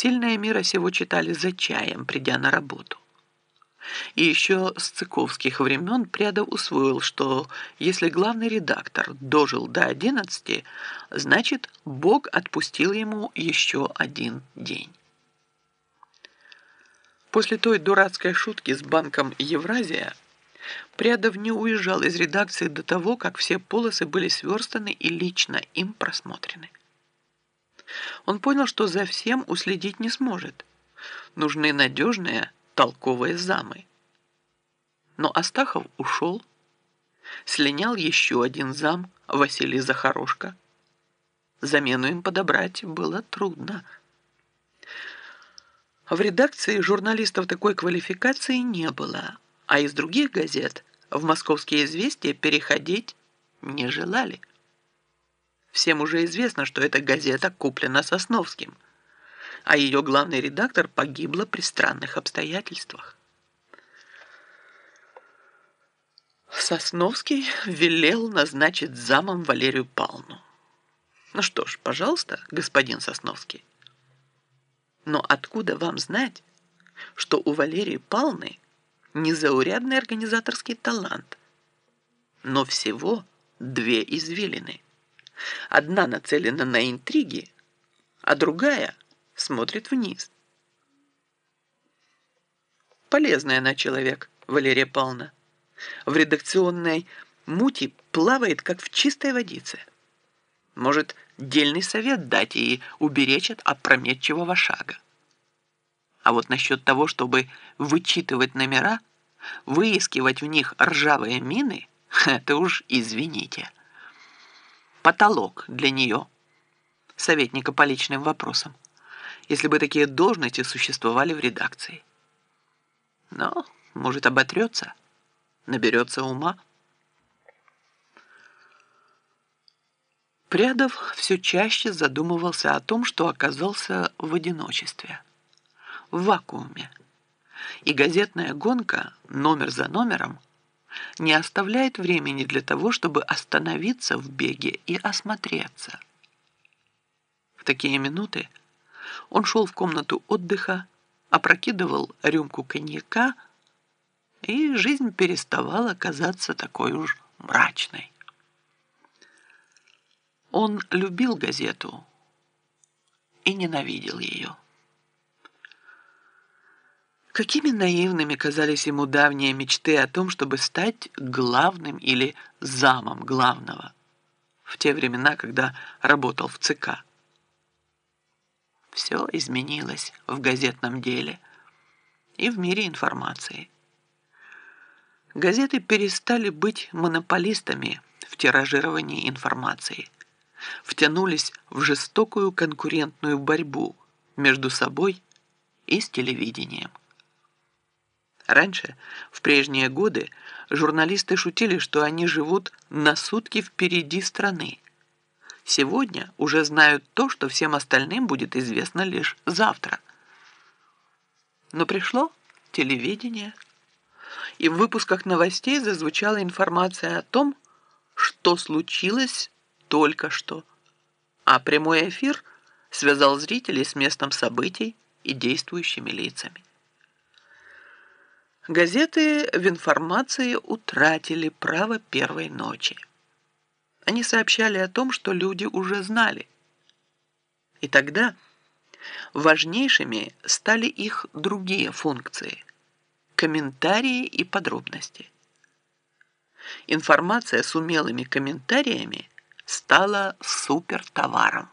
Сильная мира сего читали за чаем, придя на работу. И еще с цыковских времен Прядов усвоил, что если главный редактор дожил до одиннадцати, значит, Бог отпустил ему еще один день. После той дурацкой шутки с банком «Евразия» Прядов не уезжал из редакции до того, как все полосы были сверстаны и лично им просмотрены. Он понял, что за всем уследить не сможет. Нужны надежные, толковые замы. Но Астахов ушел. Слинял еще один зам, Василий Захарошко. Замену им подобрать было трудно. В редакции журналистов такой квалификации не было, а из других газет в «Московские известия» переходить не желали. Всем уже известно, что эта газета куплена Сосновским, а ее главный редактор погибла при странных обстоятельствах. Сосновский велел назначить замом Валерию Павловну. Ну что ж, пожалуйста, господин Сосновский. Но откуда вам знать, что у Валерии Павловны незаурядный организаторский талант, но всего две извилины – Одна нацелена на интриги, а другая смотрит вниз. Полезная она человек, Валерия Павловна. В редакционной мути плавает, как в чистой водице. Может, дельный совет дать и уберечь от опрометчивого шага. А вот насчет того, чтобы вычитывать номера, выискивать в них ржавые мины, это уж извините потолок для нее, советника по личным вопросам, если бы такие должности существовали в редакции. Но, может, оботрется, наберется ума. Прядов все чаще задумывался о том, что оказался в одиночестве, в вакууме. И газетная гонка номер за номером – не оставляет времени для того, чтобы остановиться в беге и осмотреться. В такие минуты он шел в комнату отдыха, опрокидывал рюмку коньяка, и жизнь переставала казаться такой уж мрачной. Он любил газету и ненавидел ее. Какими наивными казались ему давние мечты о том, чтобы стать главным или замом главного в те времена, когда работал в ЦК. Все изменилось в газетном деле и в мире информации. Газеты перестали быть монополистами в тиражировании информации, втянулись в жестокую конкурентную борьбу между собой и с телевидением. Раньше, в прежние годы, журналисты шутили, что они живут на сутки впереди страны. Сегодня уже знают то, что всем остальным будет известно лишь завтра. Но пришло телевидение, и в выпусках новостей зазвучала информация о том, что случилось только что, а прямой эфир связал зрителей с местом событий и действующими лицами. Газеты в информации утратили право первой ночи. Они сообщали о том, что люди уже знали. И тогда важнейшими стали их другие функции – комментарии и подробности. Информация с умелыми комментариями стала супертоваром.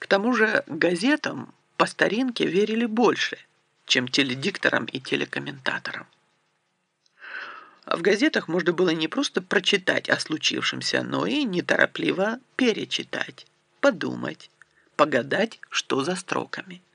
К тому же газетам по старинке верили больше – чем теледикторам и телекомментаторам. В газетах можно было не просто прочитать о случившемся, но и неторопливо перечитать, подумать, погадать, что за строками –